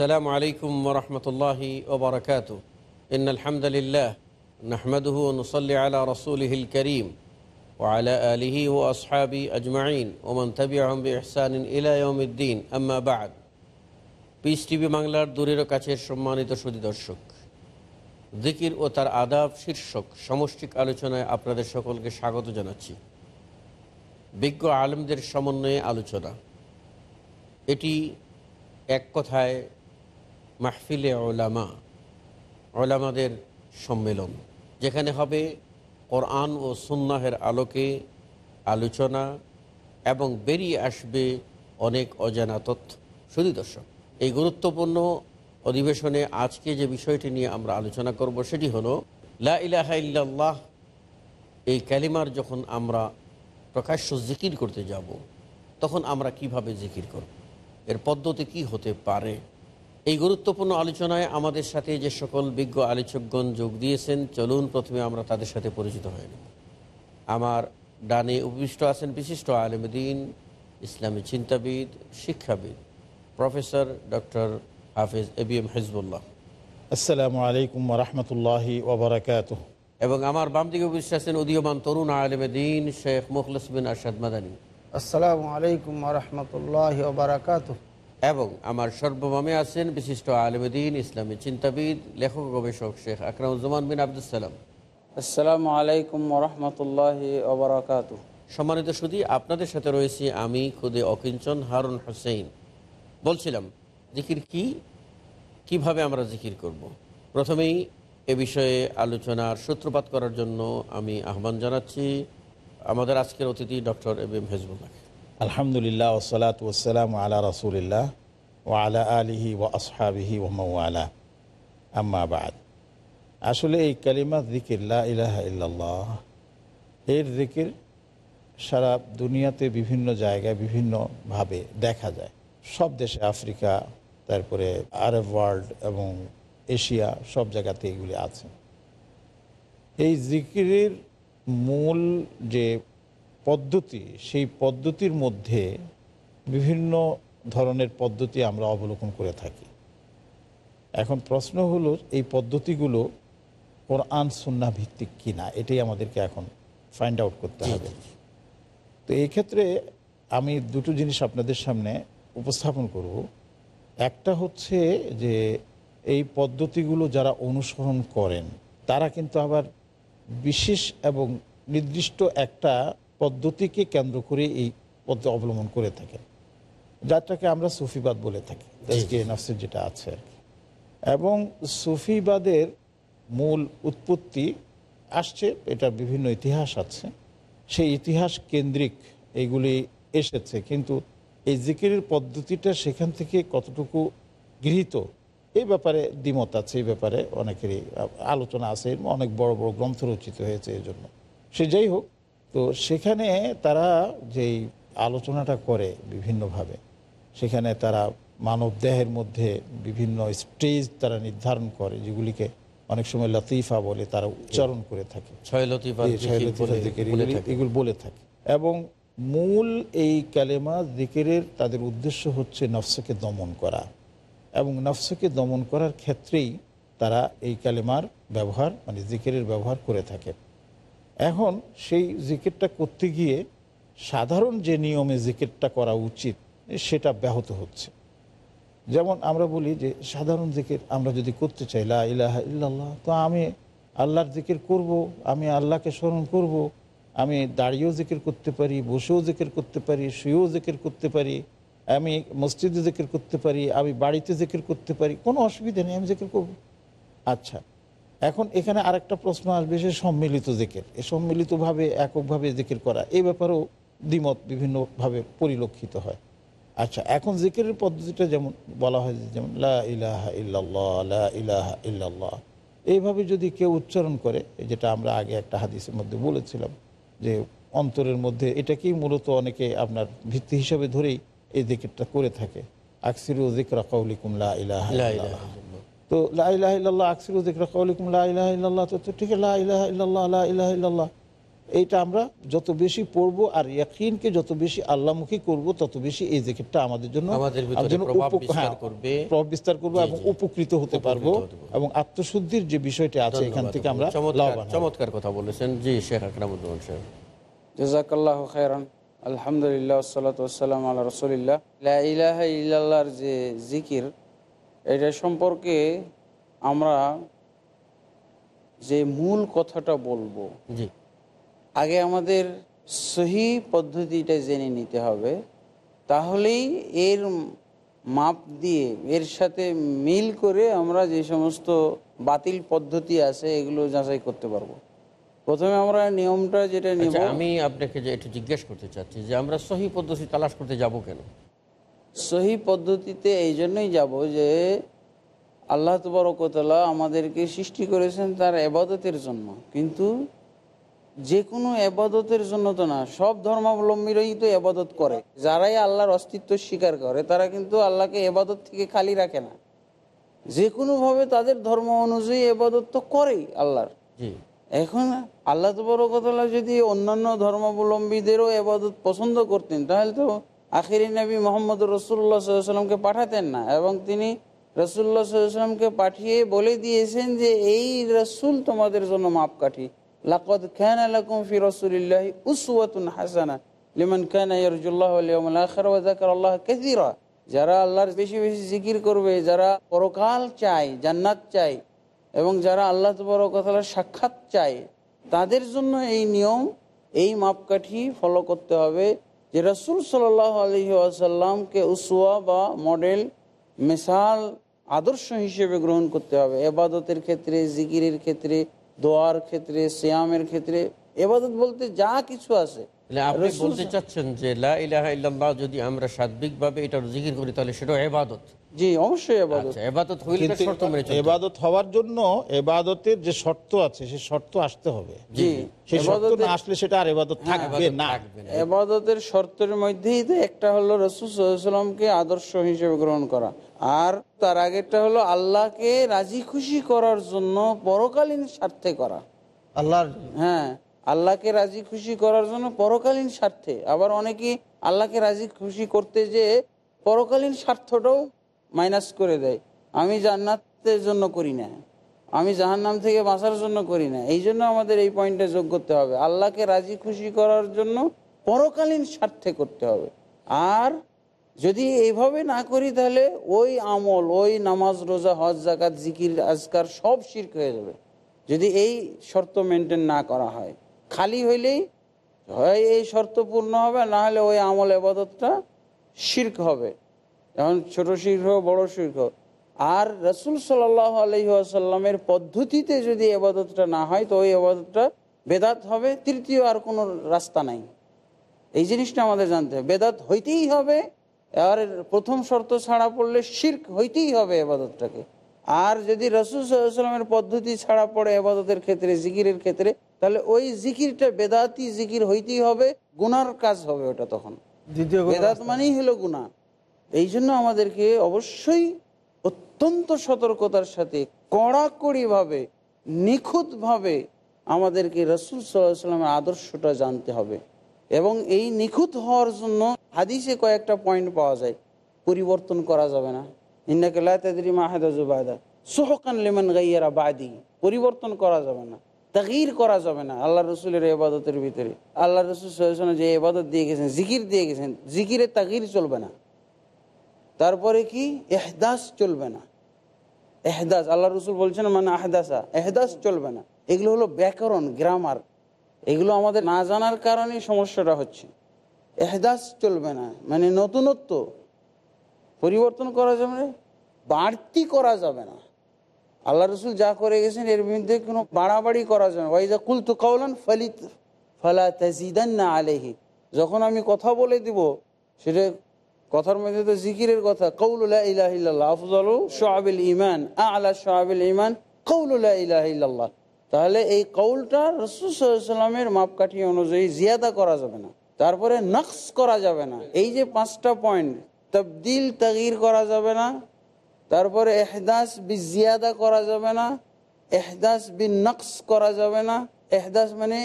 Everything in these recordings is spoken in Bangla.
السلام عليكم ورحمة الله وبركاته إن الحمد لله نحمده ونصلي على رسوله الكريم وعلى آله وأصحابه أجمعين ومن تبعهم بإحسان إلى يوم الدين أما بعد পিস টিভি বাংলার দূরের ও কাছের সম্মানিত সুদী দর্শক জিকির ও তার আদাব শীর্ষক সমষ্টিক আলোচনায় আপনাদের সকলকে স্বাগত জানাচ্ছি বিজ্ঞ আলেমদের সমন্বয়ে আলোচনা এটি এক কথায় মাহফিলে ওলামা, ওলামাদের সম্মেলন, যেখানে হবে কোরআন ও সুন্নাহের আলোকে আলোচনা এবং বেরিয়ে আসবে অনেক অজানা তথ্য। শুধু দর্শক, এই গুরুত্বপূর্ণ অধিবেশনে আজকে যে বিষয়টি নিয়ে আমরা আলোচনা করব সেটি হলো, লা এই ক্যালিমার যখন আমরা প্রকাশ্য জিকির করতে যাব, তখন আমরা কীভাবে জিকির করব? এর পদ্ধতি কি হতে পারে? এই গুরুত্বপূর্ণ আলোচনায় আমাদের সাথে যে সকল বিজ্ঞ আলোচকগণ যোগ দিয়েছেন চলুন প্রথমে আমরা তাদের সাথে পরিচিত হয়ে নেব। আমার ডানে উপবিষ্ট আছেন বিশিষ্ট আলমদিন ইসলামী চিন্তাবিদ শিক্ষাবিদ professor doctor Hafiz A B M Hizbullah. আসসালামু আলাইকুম রহমতুল্লাহি ওবরাকাত এবং আমার বাম দিকে উপবিষ্ট আছেন উদীয়মান তরুণ আলমদিন শেখ মুখলিস বিন আরশাদ মাদানী। আসসালামু আলাইকুম রহমতুল্লাহ এবং আমার সর্বমমে আছেন বিশিষ্ট আলমদিন ইসলামী চিন্তাবিদ লেখক গবেষক শেখ আকরামুজ্জামান বিন আব্দুল সালাম। আসসালামু আলাইকুম রহমতুল্লাহ ওবরাকাত সম্মানিত সুদী আপনাদের সাথে রয়েছি আমি খুদে অকিঞ্চন হারুন হোসেন বলছিলাম জিকির কি? কীভাবে আমরা জিকির করব। প্রথমেই এ বিষয়ে আলোচনার সূত্রপাত করার জন্য আমি আহ্বান জানাচ্ছি আমাদের আজকের অতিথি ডক্টর এম এম হেজবুল্লাহ আলহামদুলিল্লাহ ওসলাত ওসালাম আলা রসুলিল্লাহ ও আলা আলিহি ও আসহাবিহি ও মৌআলা আম্মাবাদ আসলে এই কালিমা জিকির লা ইলাহা ইল্লাল্লাহ, এর জিকির সারা দুনিয়াতে বিভিন্ন জায়গায় বিভিন্নভাবে দেখা যায়। সব দেশে আফ্রিকা, তারপরে আরব ওয়ার্ল্ড এবং এশিয়া, সব জায়গাতে এগুলি আছে। এই জিকিরের মূল যে পদ্ধতি সেই পদ্ধতির মধ্যে বিভিন্ন ধরনের পদ্ধতি আমরা অবলোকন করে থাকি। এখন প্রশ্ন হলো এই পদ্ধতিগুলো কোরআন সুন্না ভিত্তিক কিনা? এটাই আমাদেরকে এখন ফাইন্ড আউট করতে হবে। তো এই ক্ষেত্রে আমি দুটো জিনিস আপনাদের সামনে উপস্থাপন করব। একটা হচ্ছে যে এই পদ্ধতিগুলো যারা অনুসরণ করেন তারা কিন্তু আবার বিশেষ এবং নির্দিষ্ট একটা পদ্ধতিকে কেন্দ্র করে এই পদ্ধতি অবলম্বন করে থাকে। যারটাকে আমরা সুফিবাদ বলে থাকি নাফসের যেটা আছে আর কি। এবং সুফিবাদের মূল উৎপত্তি আসছে এটা বিভিন্ন ইতিহাস আছে। সেই ইতিহাস কেন্দ্রিক এগুলি এসেছে কিন্তু এই জিকিরের পদ্ধতিটা সেখান থেকে কতটুকু গৃহীত এই ব্যাপারে দ্বিমত আছে এই ব্যাপারে অনেকেরই আলোচনা আছে অনেক বড় বড় গ্রন্থ রচিত হয়েছে এই জন্য সে যাই হোক তো সেখানে তারা যেই আলোচনাটা করে বিভিন্নভাবে সেখানে তারা মানব দেহের মধ্যে বিভিন্ন স্টেজ তারা নির্ধারণ করে যেগুলিকে অনেক সময় লতিফা বলে তারা উচ্চারণ করে থাকে। এগুলি- বলে থাকে। এবং মূল এই কালেমা জিকিরের তাদের উদ্দেশ্য হচ্ছে নফসকে দমন করা। এবং নফসকে দমন করার ক্ষেত্রেই তারা এই কালেমার ব্যবহার মানে জিকিরের ব্যবহার করে থাকে। এখন সেই জিকিরটা করতে গিয়ে সাধারণ যে নিয়মে জিকিরটা করা উচিত, সেটা ব্যাহত হচ্ছে। যেমন আমরা বলি যে সাধারণ জিকির আমরা যদি করতে চাই, লা ইল্লাল্লাহ, তো আমি আল্লাহর জিকির করব, আমি আল্লাহকে স্মরণ করব, আমি দাঁড়িয়েও জিকির করতে পারি, বসেও জিকির করতে পারি, শুয়েও জিকির করতে পারি, আমি মসজিদে জিকির করতে পারি, আমি বাড়িতে জিকির করতে পারি, কোনো অসুবিধা নেই, আমি জিকির করব। আচ্ছা এখন এখানে আরেকটা প্রশ্ন আসবে সে সম্মিলিত জিকির। এই সম্মিলিতভাবে এককভাবে জিকির করা এই ব্যাপারেও দ্বিমত বিভিন্নভাবে পরিলক্ষিত হয়। আচ্ছা এখন জিকিরের পদ্ধতিটা যেমন বলা হয় যেমন লা ইলাহা ইল্লাল্লাহ লা ইলাহা ইল্লাল্লাহ। এইভাবে যদি কেউ উচ্চারণ করে যেটা আমরা আগে একটা হাদিসের মধ্যে বলেছিলাম যে অন্তরের মধ্যে এটাকেই মূলত অনেকে আপনার ভিত্তি হিসাবে ধরেই এই দিকেরটা করে থাকে। আকসিরু জিকরা কৌলিকুম লা ইলাহা ইল্লাল্লাহ। তো লা ইলাহা ইল্লাল্লাহ আকসিরু জিকরা কৌলিকুম লা ইলাহা তো তো ঠিক আছে লা ইলাহা ইল্লাল্লাহ লা ইলাহা এইটা আমরা যত বেশি পড়ব আর ইয়াকিনকে যত বেশি আল্লাহমুখী করব তত বেশি এই জিকিরটা আমাদের জন্য জন্য প্রভাব বিস্তার হ্যাঁ, করবে। এবং উপকৃত হতে পারব এবং আত্মশুদ্ধির যে বিষয়টা আছে এখান থেকে আমরা চমৎকার লাভবান হব। চমৎকার কথা বলেছেন। জি শেখ আকরামুদ্দৌল সাহেব। জাজাকাল্লাহ খায়রান। আলহামদুলিল্লাহ আসসালাম আল্লাহ রসুলিল্লাহ। লা ইলাহা যে জিকির এটা সম্পর্কে আমরা যে মূল কথাটা বলব আগে আমাদের সহি পদ্ধতিটা জেনে নিতে হবে। তাহলেই এর মাপ দিয়ে এর সাথে মিল করে আমরা যে সমস্ত বাতিল পদ্ধতি আছে এগুলো যাচাই করতে পারব। প্রথমে আমরা নিয়মটা যেটা আচ্ছা আমি আপনাকে যে একটু জিজ্ঞেস করতে চাচ্ছি যে আমরা সহি পদ্ধতি তালাশ করতে যাব কেন? সহি পদ্ধতিতে এই জন্যই যাব যে আল্লাহ তবরকতলা আমাদেরকে সৃষ্টি করেছেন তার এবাদতের জন্য। কিন্তু যে কোনো এবাদতের জন্য তো না সব ধর্মাবলম্বীরাই তো এবাদত করে। যারাই আল্লাহর অস্তিত্ব স্বীকার করে তারা কিন্তু আল্লাহকে এবাদত থেকে খালি রাখে না। যে কোনোভাবে তাদের ধর্ম অনুযায়ী এবাদত তো করেই আল্লাহর। এখন আল্লাহ তবরকতলা যদি অন্যান্য ধর্মাবলম্বীদেরও এবাদত পছন্দ করতেন তাহলে তো আখিরি নবী মোহাম্মদ রসুল্লাহ সাল্লামকে পাঠাতেন না। এবং তিনি রসুল্লাহ সাল্লামকে পাঠিয়ে বলে দিয়েছেন যে, এই রসুল তোমাদের জন্য মাপকাঠি। লাকদ খান আলাকুম ফি রসুলিল্লাহি উসওয়াতুন হাসানা লিমান কানা ইয়ারজুল্লাহ যাকারাল্লাহ কাসীরা। যারা আল্লাহর বেশি বেশি জিকির করবে, যারা পরকাল চায়, জান্নাত চায়, এবং যারা আল্লাহ তবরকতালার সাক্ষাৎ চায়, তাদের জন্য এই নিয়ম, এই মাপকাঠি ফলো করতে হবে। যে রসুল সাল্লাহ আলহি আসাল্লামকে উসুয়া বা মডেল মিশাল আদর্শ হিসেবে গ্রহণ করতে হবে। এবাদতের ক্ষেত্রে, জিকিরের ক্ষেত্রে, দোয়ার ক্ষেত্রে শ্যামের ক্ষেত্রে, এবাদত বলতে যা কিছু আছে আপনি বলতে চাচ্ছেন যে লা ইলাহা ইল্লাল্লাহ যদি আমরা সার্বিকভাবে এটা জিকির করি তাহলে সেটা এবাদত জি অবশ্যই এবাদত হইলে শর্ত মেনে চলতে হবে। হওয়ার জন্য এবাদতের যে শর্ত আছে সেই শর্ত আসতে হবে। জি সেই শর্ত না আসলে সেটা আর এবাদত থাকবে না। থাকবে শর্তের মধ্যেই তো একটা হলো রসুলামকে আদর্শ হিসেবে গ্রহণ করা। আর তার আগেরটা হলো আল্লাহকে রাজি খুশি করার জন্য পরকালীন স্বার্থে করা। আল্লাহর হ্যাঁ আল্লাহকে রাজি খুশি করার জন্য পরকালীন স্বার্থে। আবার অনেকে আল্লাহকে রাজি খুশি করতে যে পরকালীন স্বার্থটাও মাইনাস করে দেয়। আমি জান্নাতের জন্য করি না। আমি জাহান্নাম থেকে বাঁচার জন্য করি না। এই জন্য আমাদের এই পয়েন্টে যোগ করতে হবে। আল্লাহকে রাজি খুশি করার জন্য পরকালীন স্বার্থে করতে হবে। আর যদি এইভাবে না করি তাহলে ওই আমল, ওই নামাজ, রোজা, হজ জাকাত জিকির, আজকার সব শির্ক হয়ে যাবে। যদি এই শর্ত মেনটেন না করা হয়। খালি হইলেই হয়, এই শর্ত পূর্ণ হবে, না হলে ওই আমল এবাদতটা শির্ক হবে। যেমন ছোট শির্ক হোক, বড় শির্ক হোক। আর রসুল সাল্লাহ আলহিহাসাল্লামের পদ্ধতিতে যদি এবাদতটা না হয়, তো ওই এবাদতটা বেদাত হবে, তৃতীয় আর কোনো রাস্তা নাই। এই জিনিসটা আমাদের জানতে হবে। বেদাত হইতেই হবে আর প্রথম শর্ত ছাড়া পড়লে শির্ক হইতেই হবে এবাদতটাকে আর যদি রসুল সাল্লামের পদ্ধতি ছাড়া পড়ে এবাদতের ক্ষেত্রে জিকিরের ক্ষেত্রে তাহলে ওই জিকিরটা বেদাতি জিকির হইতেই হবে গুনার কাজ হবে ওটা তখন। দ্বিতীয় বেদাত মানেই হলো গুণা এই জন্য আমাদেরকে অবশ্যই অত্যন্ত সতর্কতার সাথে কড়াকড়িভাবে নিখুঁতভাবে আমাদেরকে রসুল সাল্লামের আদর্শটা জানতে হবে। এবং এই নিখুঁত হওয়ার জন্য হাদিসে কয়েকটা পয়েন্ট পাওয়া যায়। পরিবর্তন করা যাবে না। পরিবর্তন করা যাবে না। তাগির করা যাবে না আল্লাহ রসুলের এবাদতের ভিতরে। আল্লাহ রসুল যে এবাদত দিয়ে গেছেন, জিকির দিয়ে গেছেন, জিকিরে তাগির চলবে না। তারপরে কি? এহদাস চলবে না। এহদাস আল্লাহ রসুল বলছেন মানে আহদাসা এহদাস চলবে না। এগুলো হলো ব্যাকরণ, গ্রামার। এগুলো আমাদের না জানার কারণে সমস্যাটা হচ্ছে। এহদাস চলবে না। মানে নতুনত্ব। পরিবর্তন করা যাবে বাড়তি করা যাবে না। আল্লাহ রসুল যা করে গেছেন, এর বিরুদ্ধে কোনো বাড়াবাড়ি করা যাবে না। ওয়াইজা কুলতু কাউলান ফলিত ফালা তাজিদান না আলেহি যখন আমি কথা বলে দিব, সেটা কথার মধ্যে তো জিকিরের কথা কৌলুল্লাহ ইলাহিল্লাহ আফজল সোহাবিল ইমান আলা সোহাবিল ইমান কৌলুল্লাহ ইলাহিল্লাহ তাহলে এই কৌলটা রসুলামের মাপকাঠি অনুযায়ী জিয়াদা করা যাবে না। তারপরে নকশ করা যাবে না। এই যে পাঁচটা পয়েন্ট তবদিল, তাগির করা যাবে না। তারপরে এহদাস বি জিয়াদা করা যাবে না এহদাস বি নকশ করা যাবে না। এহদাস মানে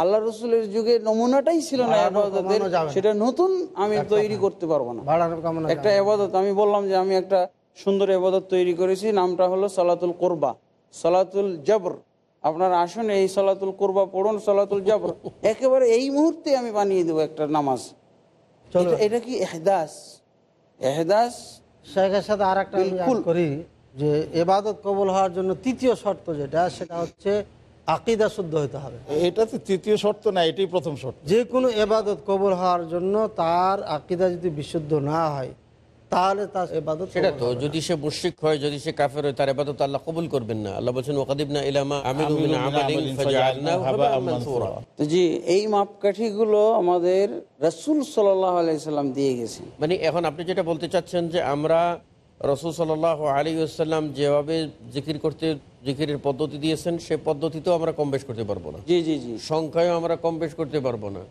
আল্লাহ রসুলের যুগে নমুনাটাই ছিল না আবাদতের। সেটা নতুন আমি তৈরি করতে পারব না। একটা এবাদত আমি বললাম যে আমি একটা সুন্দর এবাদত তৈরি করেছি নামটা হলো সালাতুল কোরবা সালাতুল জবর। আপনার আসুন এই সালাতুল কোরবা পড়ুন সালাতুল জবর। একেবারে এই মুহূর্তে আমি বানিয়ে দেবো একটা নামাজ। এটা কি এহদাস এহদাস শেখের সাথে আর একটা। করি যে এবাদত কবল হওয়ার জন্য তৃতীয় শর্ত যেটা সেটা হচ্ছে আকিদা শুদ্ধ হতে হবে এটা তো তৃতীয় শর্ত না এটাই প্রথম শর্ত যে কোনো এবাদত কবল হওয়ার জন্য তার আকিদা যদি বিশুদ্ধ না হয় তাহলে তার এবাদত সেটা তো যদি সে মুশরিক হয় যদি সে কাফের হয় তার এবাদত আল্লাহ কবুল করবেন না। আল্লাহ বলছেন ওয়াকাদিবনা ইলামা আমিলু মিন আমালিন ফাজআলনাহু হাবাআম মানসুরা. তো জি এই মাপকাঠিগুলো আমাদের রসুল সাল্লাহ আলাইসাল্লাম দিয়ে গেছেন। মানে এখন আপনি যেটা বলতে চাচ্ছেন যে আমরা রসুল সাল আলী আসাল্লাম যেভাবে জিকির করতে জিকিরের পদ্ধতি দিয়েছেন সে পদ্ধতিতেও আমরা কম বেশ করতে পারব না। জি জি জি। সংখ্যায়ও আমরা কম বেশ করতে পারব না।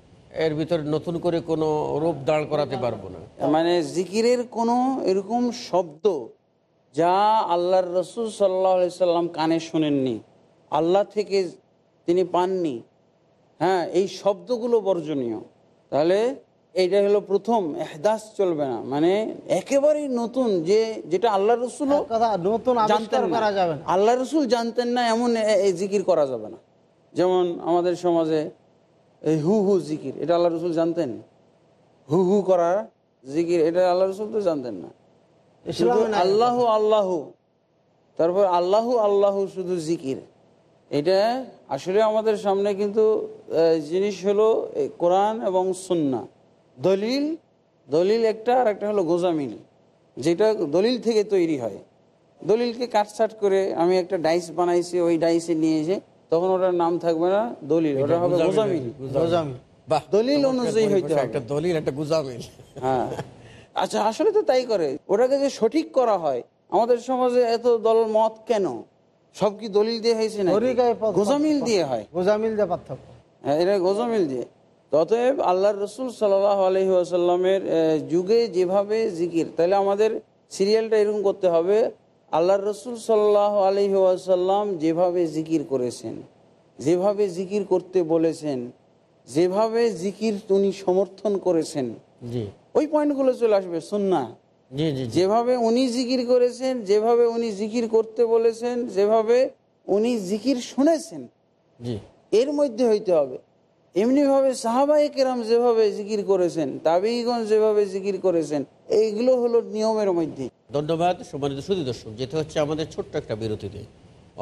এর ভিতরে নতুন করে কোনো রূপ দাঁড় করাতে পারব না। মানে জিকিরের কোনো এরকম শব্দ যা আল্লাহর রসুল সাল্লাহ সাল্লাম কানে শোনেননি আল্লাহ থেকে তিনি পাননি হ্যাঁ এই শব্দগুলো বর্জনীয়। তাহলে এইটা হলো প্রথম এহদাস চলবে না। মানে একেবারেই নতুন যে যেটা আল্লাহ রসুল কথা নতুন করা আল্লাহ রসুল জানতেন না এমন এই জিকির করা যাবে না। যেমন আমাদের সমাজে এই হু হু জিকির এটা আল্লাহ রসুল জানতেন? হু হু করা জিকির এটা আল্লাহ রসুল তো জানতেন না। আল্লাহ আল্লাহ তারপর আল্লাহ আল্লাহ শুধু জিকির। এটা আসলে আমাদের সামনে কিন্তু জিনিস হলো কোরআন এবং সুন্না দলিল দলিল একটা আর একটা হলো গোজামিল যেটা দলিল থেকে তৈরি হয়। দলিলকে কাটছাট করে আমি একটা ডাইস বানাইছি ওই ডাইসে নিয়ে এসে তখন ওটার নাম থাকবে না দলিল ওটা হবে গোজামিল বাহ দলিল অনুযায়ী হইতে হবে। একটা দলিল একটা গুজামিল। হ্যাঁ। আচ্ছা আসলে তো তাই করে। ওটাকে যে সঠিক করা হয় আমাদের সমাজে এত দল মত কেন? সব কি দলিল দিয়ে হয়েছে না গোজামিল দিয়ে হয়। গোজামিল যে পার্থক্য। হ্যাঁ এটা গোজামিল দিয়ে। ততএব আল্লাহর রসুল সাল্লাহ আলহি আসাল্লামের যুগে যেভাবে জিকির তাহলে আমাদের সিরিয়ালটা এরকম করতে হবে আল্লাহর রসুল সাল্লাহ আলহি আসাল্লাম যেভাবে জিকির করেছেন যেভাবে জিকির করতে বলেছেন যেভাবে জিকির উনি সমর্থন করেছেন ওই পয়েন্টগুলো চলে আসবে সুন্না যেভাবে উনি জিকির করেছেন যেভাবে উনি জিকির করতে বলেছেন যেভাবে উনি জিকির শুনেছেন এর মধ্যে হইতে হবে। এমনিভাবে সাহাবাই কেরাম যেভাবে জিকির করেছেন তাবিগঞ্জ যেভাবে জিকির করেছেন এইগুলো হলো নিয়মের মধ্যে। ধন্যবাদ, সম্মানিত সুদী দর্শক যেতে হচ্ছে আমাদের ছোট্ট একটা বিরতিতে।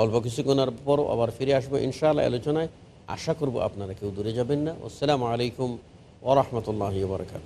অল্প কিছুক্ষণের পর আবার ফিরে আসব ইনশাআল্লাহ আলোচনায়। আশা করব আপনারা কেউ দূরে যাবেন না। আসসালামু আলাইকুম ওরহমতুল্লাহ বারকাত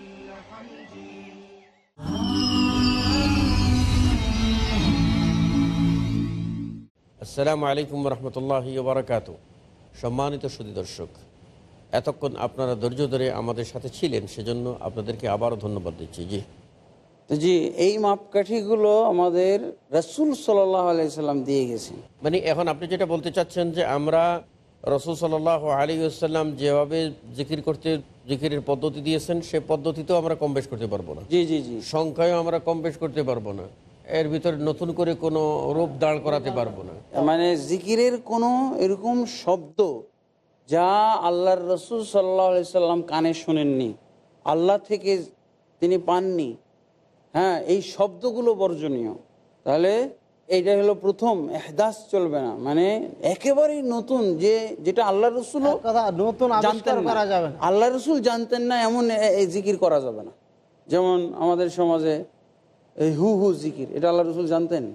আসসালামু আলাইকুম রহমতুল্লাহ বারকাত সম্মানিত সুদী দর্শক এতক্ষণ আপনারা ধৈর্য ধরে আমাদের সাথে ছিলেন সেজন্য আপনাদেরকে আবারও ধন্যবাদ দিচ্ছি। জি। তো জি এই মাপকাঠিগুলো আমাদের রসুল সাল্লাহ আলাইসাল্লাম দিয়ে গেছেন। মানে এখন আপনি যেটা বলতে চাচ্ছেন যে আমরা রসুল সাল্লাহ আলী আসাল্লাম যেভাবে জিকির করতে জিকিরের পদ্ধতি দিয়েছেন সে পদ্ধতিতেও আমরা কম বেশ করতে পারব না। জি জি জি। সংখ্যায়ও আমরা কম বেশ করতে পারব না। এর ভিতরে নতুন করে কোনো রূপ দাঁড় করাতে পারব না। মানে জিকিরের কোনো এরকম শব্দ যা আল্লাহর রসুল সাল্লাহ সাল্লাম কানে শোনেননি আল্লাহ থেকে তিনি পাননি হ্যাঁ এই শব্দগুলো বর্জনীয়। তাহলে এইটা হলো প্রথম এহদাস চলবে না। মানে একেবারেই নতুন যে যেটা আল্লাহ রসুল নতুন আবিষ্কার করা যাবে আল্লাহ রসুল জানতেন না এমন জিকির করা যাবে না। যেমন আমাদের সমাজে এই হু হু জিকির এটা আল্লাহ রসুল জানতেন?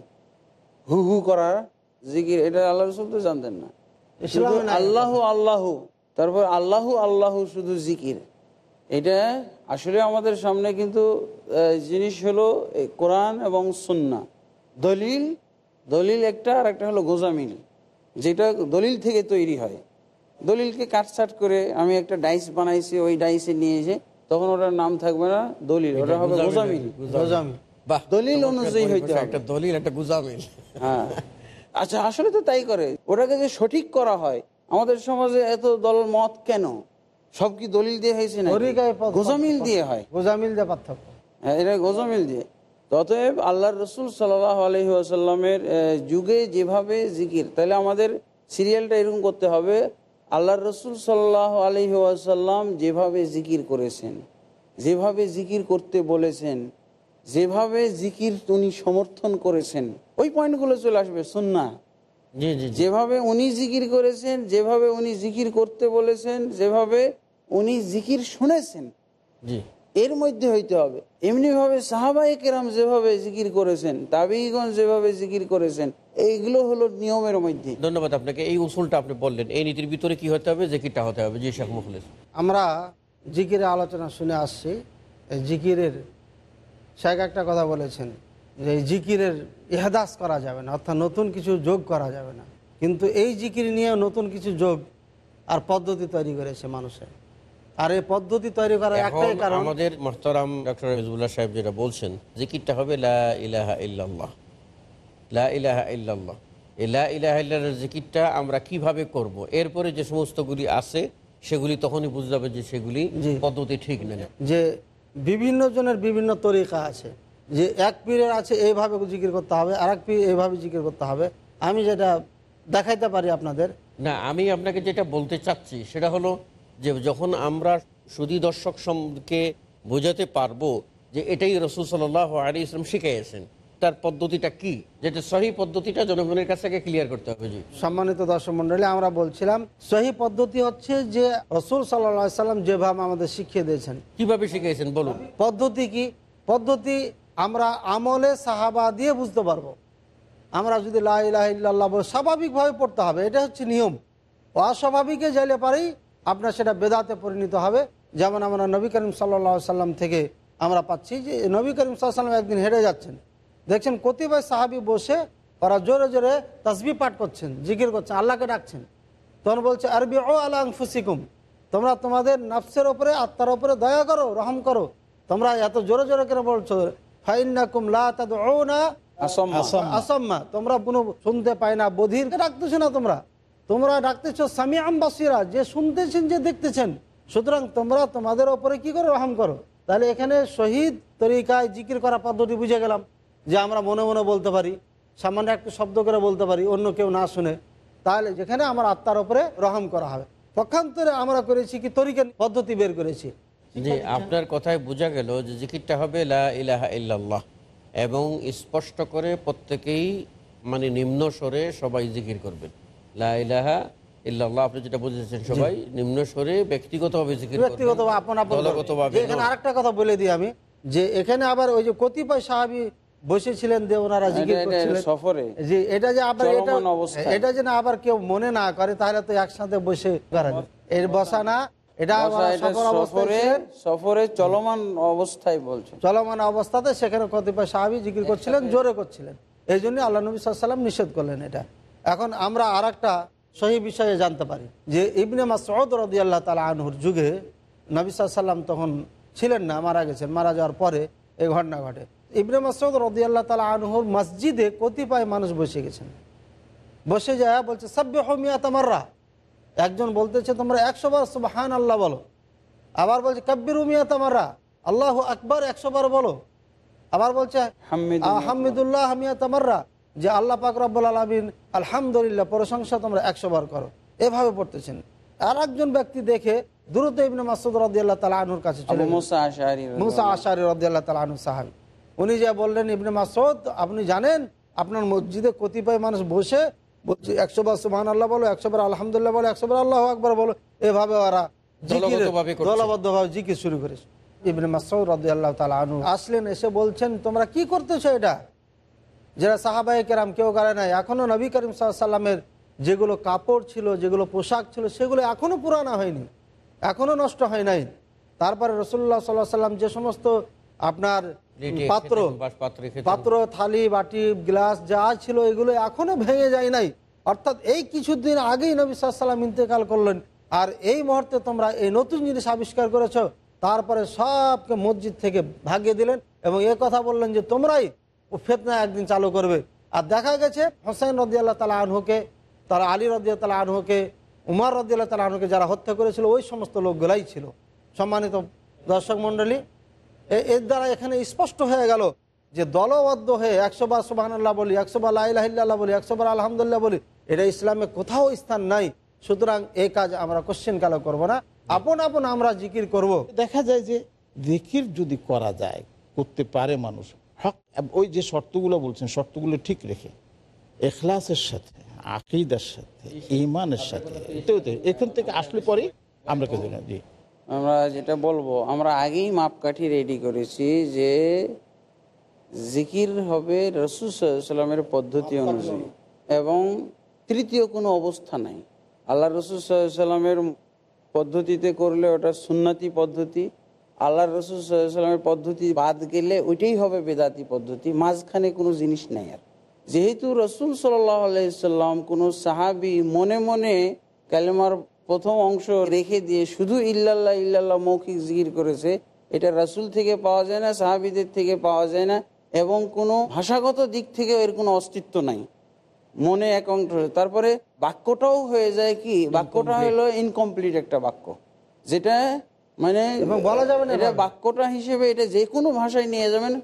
হু হু করা জিকির এটা আল্লাহ রসুল তো জানতেন না। আল্লাহ আল্লাহ তারপর আল্লাহ আল্লাহ শুধু জিকির। এটা আসলে আমাদের সামনে কিন্তু জিনিস হলো কোরআন এবং সুন্না দলিল দলিল একটা আর একটা হলো গোজামিল। যেটা দলিল থেকে তৈরি হয়। দলিলকে কাটছাট করে আমি একটা ডাইস বানাইছি ওই ডাইসে নিয়ে এসে তখন ওটার নাম থাকবে না দলিল ওটা হবে গোজামিল। গোজামি বাহ দলিল অনুযায়ী হইতে হবে। একটা দলিল একটা গুজামিল। হ্যাঁ। আচ্ছা আসলে তো তাই করে। ওটাকে যে সঠিক করা হয় আমাদের সমাজে এত দল মত কেন? সব কি দলিল দিয়ে হয়েছে না গোজামিল দিয়ে হয়। গোজামিল যে পার্থক্য। হ্যাঁ, এটা গোজামিল দিয়ে। ততএব আল্লাহর রসুল সাল্লাহ আলহি আসাল্লামের যুগে যেভাবে জিকির তাহলে আমাদের সিরিয়ালটা এরকম করতে হবে আল্লাহর রসুল সাল্লাহ আলহি আসাল্লাম যেভাবে জিকির করেছেন যেভাবে জিকির করতে বলেছেন যেভাবে জিকির উনি সমর্থন করেছেন ওই পয়েন্টগুলো চলে আসবে সুন্না জি জি জি। যেভাবে উনি জিকির করেছেন যেভাবে উনি জিকির করতে বলেছেন যেভাবে উনি জিকির শুনেছেন জি। এর মধ্যে হইতে হবে। এমনিভাবে সাহাবাই কেরাম যেভাবে জিকির করেছেন তাবিগঞ্জ যেভাবে জিকির করেছেন এইগুলো হলো নিয়মের মধ্যে। ধন্যবাদ আপনাকে। এই উসুলটা আপনি বললেন এই নীতির ভিতরে কি হতে হবে জিকিরটা হতে হবে জি শেখ মুখলিস আমরা জিকিরের আলোচনা শুনে আসছি। জিকিরের শেখ একটা কথা বলেছেন যে এই জিকিরের ইহাদাস করা যাবে না অর্থাৎ নতুন কিছু যোগ করা যাবে না। কিন্তু এই জিকির নিয়ে নতুন কিছু যোগ আর পদ্ধতি তৈরি করেছে মানুষের আর এই পদ্ধতি তৈরি করার একটাই কারণ আমাদের মোহতারাম ডক্টর হিজবুল্লাহ সাহেব যেটা বলছেন জিকিরটা হবে লা ইলাহা ইল্লাল্লাহ। লা ইলাহা ইল্লাল্লাহ। এই লা ইলাহা ইল্লাল্লাহর জিকিরটা আমরা কীভাবে করব? এরপরে যে সমস্তগুলি আছে সেগুলি তখনই বুঝতে হবে যে সেগুলি। পদ্ধতি ঠিক না। যে বিভিন্ন জনের বিভিন্ন তরিকা আছে। যে এক পীরের আছে, এইভাবে জিকির করতে হবে আর এক পীর এইভাবে জিকির করতে হবে। আমি যেটা দেখাইতে পারি আপনাদের। না, আমি আপনাকে যেটা বলতে চাচ্ছি, সেটা হলো যে যখন আমরা সুদী দর্শক বোঝাতে পারব যে এটাই রসুল সাল্লাহ আলী ইসলাম শিখাইয়েছেন তার পদ্ধতিটা কি? যেটা সহি পদ্ধতিটা জনগণের কাছ থেকে ক্লিয়ার করতে হবে জি। সম্মানিত দর্শক মন্ডলী আমরা বলছিলাম সহি পদ্ধতি হচ্ছে যে রসুল সাল্লা সাল্লাম যেভাবে আমাদের শিখিয়ে দিয়েছেন। কীভাবে শিখাইছেন বলুন। পদ্ধতি কি? পদ্ধতি আমরা আমলে সাহাবা দিয়ে বুঝতে পারব। আমরা যদি লাহ স্বাভাবিকভাবে পড়তে হবে এটা হচ্ছে নিয়ম। অস্বাভাবিকে যাইলে পারেই আপনার সেটা বেদাতে পরিণত হবে। যেমন আমরা নবী করিম সাল্লা সাল্লাম থেকে আমরা পাচ্ছি যে নবী করিম সাল্লাম একদিন হেঁটে যাচ্ছেন। দেখছেন কতিপয় সাহাবি বসে ওরা জোরে জোরে তসবি পাঠ করছেন জিকির করছেন আল্লাহকে ডাকছেন। তখন বলছে আরবি ও আল্লাহ ফুসিকুম তোমরা তোমাদের নফসের ওপরে আত্মার ওপরে দয়া করো রহম করো। তোমরা এত জোরে জোরে কেন বলছো? ফাইনাকুম লা আসাম্মা। আসাম্মা। তোমরা কোনো শুনতে পাই না বধির ডাকতেছো না তোমরা। তোমরা ডাকতেছো সামি বাসিরা যে শুনতেছেন যে দেখতেছেন সুতরাং তোমরা তোমাদের ওপরে কি করে রহম করো? তাহলে এখানে শহীদ তরিকায় জিকির করা পদ্ধতি বুঝে গেলাম। যে আমরা মনে মনে বলতে পারি সামান্য একটু শব্দ করে বলতে পারি অন্য কেউ না শুনে তাহলে যেখানে আমার আত্মার ওপরে রহম করা হবে। পক্ষান্তরে আমরা করেছি কি? তরিকার পদ্ধতি বের করেছি। যে আপনার কথায় বোঝা গেল যে জিকিরটা হবে লা ইলাহা ইল্লাল্লাহ এবং স্পষ্ট করে প্রত্যেকেই মানে নিম্ন স্বরে সবাই জিকির করবেন। লা ইলাহা ইল্লাল্লাহ আপনি যেটা বুঝেছেন সবাই নিম্ন স্বরে ব্যক্তিগতভাবে জিকির ব্যক্তিগত আপন আপন দলগতভাবে এখানে আরেকটা কথা বলে দিই আমি যে এখানে আবার ওই যে কতিপয় সাহাবি বসেছিলেন যে ওনারা এটা করছিলেন। সফরে। যে এটা যে আবার এটা এটা যে না আবার কেউ মনে না করে তাহলে তো একসাথে বসে এর বসা না এটা সফর অবস্থায় সফরে সফরে চলমান অবস্থায় বলছে। চলমান অবস্থাতে সেখানে কতিপয় সাহাবি জিকির করছিলেন জোরে করছিলেন। এই জন্য আল্লাহ নবী সাল্লাম নিষেধ করলেন এটা। এখন আমরা আর একটা সহি বিষয়ে জানতে পারি। যে ইবনে মাসউদ রদি আল্লাহ তালা আনহুর যুগে নবী সাল্লাম তখন ছিলেন না মারা গেছেন। মারা যাওয়ার পরে এই ঘটনা ঘটে। ইবনে মাসউদ রদি আল্লাহ তালা আনহুর মসজিদে কতিপয় মানুষ বসে গেছেন। বসে যায় বলছে সভ্য হমিয়া তামাররা একজন বলতেছে তোমরা একশো বার সুবাহান আল্লাহ বলো। আবার বলছে কব্বির উমিয়া তামাররা আল্লাহ আকবর একশো বার বলো। আবার বলছে। হামিদুল্লাহ হামিয়া তামাররা যে আল্লাহ পাক রব্বুল আলমিন আলহামদুলিল্লাহ প্রশংসা তোমরা একশো বার করো। এভাবে পড়তেছেন। আর একজন ব্যক্তি দেখে দ্রুত ইবনে মাসুদ রদিয়াল্লাহ তালা আনুর কাছে চলে মুসা আশারি মুসা আশারি রদিয়াল্লাহ তালা আনু সাহাবি। উনি যা বললেন ইবনে মাসুদ আপনি জানেন আপনার মসজিদে কতিপয় মানুষ বসে বলছে একশো বার সুবহান আল্লাহ বলো একশো বার আলহামদুলিল্লাহ বলো একশো বার আল্লাহ আকবর বলো এভাবে ওরা। দলবদ্ধভাবে জিকির শুরু করেছে। ইবনে মাসুদ রদিয়াল্লাহ তালা আনু আসলেন এসে বলছেন তোমরা কি করতেছো এটা? যারা সাহাবাই কেরাম কেউ করে নাই এখনও নবী করিম সাল্লামের যেগুলো কাপড় ছিল যেগুলো পোশাক ছিল সেগুলো এখনও পুরানো হয়নি এখনও নষ্ট হয় নাই। তারপরে রসুল্লাহ সাল্লাহ সাল্লাম যে সমস্ত আপনার পাত্র পাত্রে থালি বাটি গ্লাস যা ছিল এগুলো এখনও ভেঙে যায় নাই। অর্থাৎ এই কিছুদিন আগেই নবী সাল্লাম ইন্তেকাল করলেন। আর এই মুহূর্তে তোমরা এই নতুন জিনিস আবিষ্কার করেছ। তারপরে সবকে মসজিদ থেকে ভাগিয়ে দিলেন এবং এ কথা বললেন যে তোমরাই ও ফেতনা একদিন চালু করবে। আর দেখা গেছে হোসেন রদিয়াল্লাহ তালা আনহুকে তারা আলী রদিয়া তালা আনহুকে উমার রদিয়াল্লাহ তালা আনহুকে যারা হত্যা করেছিল ওই সমস্ত লোকগুলাই ছিল। সম্মানিত দর্শক মণ্ডলী এর দ্বারা এখানে স্পষ্ট হয়ে গেল যে দলবদ্ধ হয়ে একশো বার সুবাহান্লাহ বলি একশো বার লাইল্লাহ বলি একশো বার আলহামদুলিল্লাহ বলি এটা ইসলামে কোথাও স্থান নাই। সুতরাং এই কাজ আমরা কোশ্চেন কালো করব না। আপন আপন আমরা জিকির করব। দেখা যায় যে জিকির যদি করা যায় করতে পারে মানুষ। হক ওই যে শর্তগুলো বলছেন শর্তগুলো ঠিক রেখে। এখলাসের সাথে আকিদার সাথে ইমানের সাথে এখান থেকে আসলে পরেই আমরা কেউ জানি জি। আমরা যেটা বলব আমরা আগেই মাপকাঠি রেডি করেছি যে জিকির হবে রসুল সাল্লামের পদ্ধতি অনুযায়ী এবং তৃতীয় কোনো অবস্থা নাই। আল্লাহ রসুল সাল্লামের পদ্ধতিতে করলে ওটা সুন্নতি পদ্ধতি আল্লাহ রসুল সাল্লামের পদ্ধতি বাদ গেলে ওইটাই হবে বেদাতি পদ্ধতি মাঝখানে কোনো জিনিস নেই আর। যেহেতু রসুল সাল্লাহ আলাইসাল্লাম কোনো সাহাবি মনে মনে কালেমার প্রথম অংশ রেখে দিয়ে শুধু ইল্লাল্লাহ ইল্লাল্লাহ মৌখিক জিকির করেছে এটা রাসুল থেকে পাওয়া যায় না সাহাবিদের থেকে পাওয়া যায় না এবং কোনো ভাষাগত দিক থেকে এর কোনো অস্তিত্ব নাই। মনে এক অংশ তারপরে বাক্যটাও হয়ে যায় কি বাক্যটা হলো ইনকমপ্লিট একটা বাক্য। যেটা মানে বলা যাবে না এটা বাক্যটা হিসেবে এটা যে কোনো ভাষায় নিয়ে যাবেন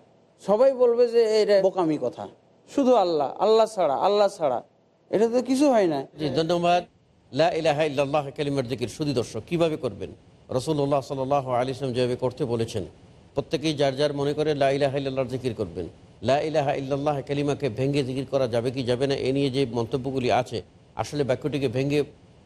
সবাই বলবে যে এটা বোকামি কথা। শুধু আল্লাহ আল্লাহ ছাড়া আল্লাহ ছাড়া। এটা তো কিছু হয় না। ধন্যবাদ। লা ইলাহা ইল্লাল্লাহ কালিমার জিকির সুদী দর্শক কীভাবে করবেন? রসুল্লাহ সাল আলিয়াম যেভাবে করতে বলেছেন, প্রত্যেকেই যার যার মনে করে লা ইলাহা ইল্লাল্লাহর জিকির করবেন। লা ইলাহা ইল্লাল্লাহ কালিমাকে ভেঙ্গে জিকির করা যাবে কি যাবে না, এ নিয়ে যে মন্তব্যগুলি আছে, আসলে বাক্যটিকে ভেঙ্গে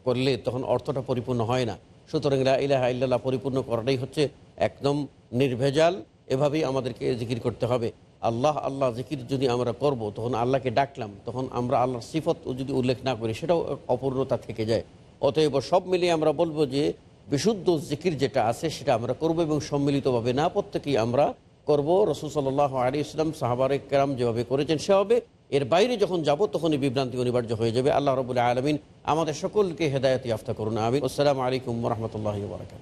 করলে তখন অর্থটা পরিপূর্ণ হয় না। সুতরাং লা ইলাহা ইল্লাল্লাহ পরিপূর্ণ করাটাই হচ্ছে একদম নির্ভেজাল, এভাবেই আমাদেরকে জিকির করতে হবে। আল্লাহ আল্লাহ জিকির যদি আমরা করব, তখন আল্লাহকে ডাকলাম, তখন আমরা আল্লাহর সিফত যদি উল্লেখ না করি, সেটাও অপূর্ণতা থেকে যায়। অতএব সব মিলিয়ে আমরা বলব যে, বিশুদ্ধ জিকির যেটা আছে, সেটা আমরা করব এবং সম্মিলিতভাবে না প্রত্যেকেই আমরা করব। রসুল সাল্লাহ আলী ইসলাম সাহাবার কেরাম যেভাবে করেছেন সেভাবে। এর বাইরে যখন যাব, তখনই বিভ্রান্তি অনিবার্য হয়ে যাবে। আল্লাহ রবুল্লাহ আলমিন আমাদের সকলকে হেদায়ত ইয়াফতা করুন, আমিন। আসসালামু আলাইকুম রহমতুল্লাহ বারকাত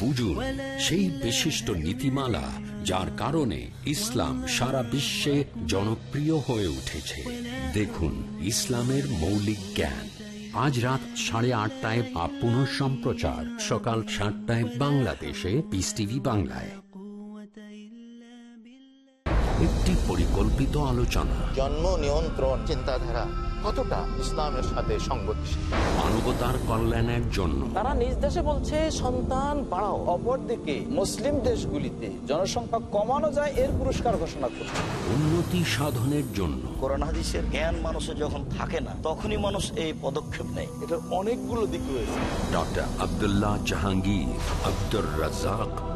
বুঝুন সেই বিশিষ্ট নীতিমালা যার কারণে ইসলাম সারা বিশ্বে জনপ্রিয় হয়ে উঠেছে। দেখুন ইসলামের মৌলিক জ্ঞান। আজ রাত সাড়ে আটটায় বা পুনঃ সম্প্রচার, সকাল সাতটায় বাংলাদেশে পিস টিভি বাংলায়। একটি পরিকল্পিত আলোচনা। জন্ম নিয়ন্ত্রণ চিন্তাধারা। কতটা ইসলামের সাথে সংগতিশীল? মানবতার কল্যাণের জন্য। তারা নিজ দেশে বলছে সন্তান বাড়াও। অপরদিকে মুসলিম দেশগুলিতে জনসংখ্যা কমানো যায় এর পুরস্কার ঘোষণা করছে। উন্নতি সাধনের জন্য। করোনা হাদিসের জ্ঞান মানুষের যখন থাকে না তখনই মানুষ এই পদক্ষেপ নেয়। এটার অনেকগুলো দিক রয়েছে। ডক্টর আব্দুল্লাহ জাহাঙ্গীর আব্দুর রাজাক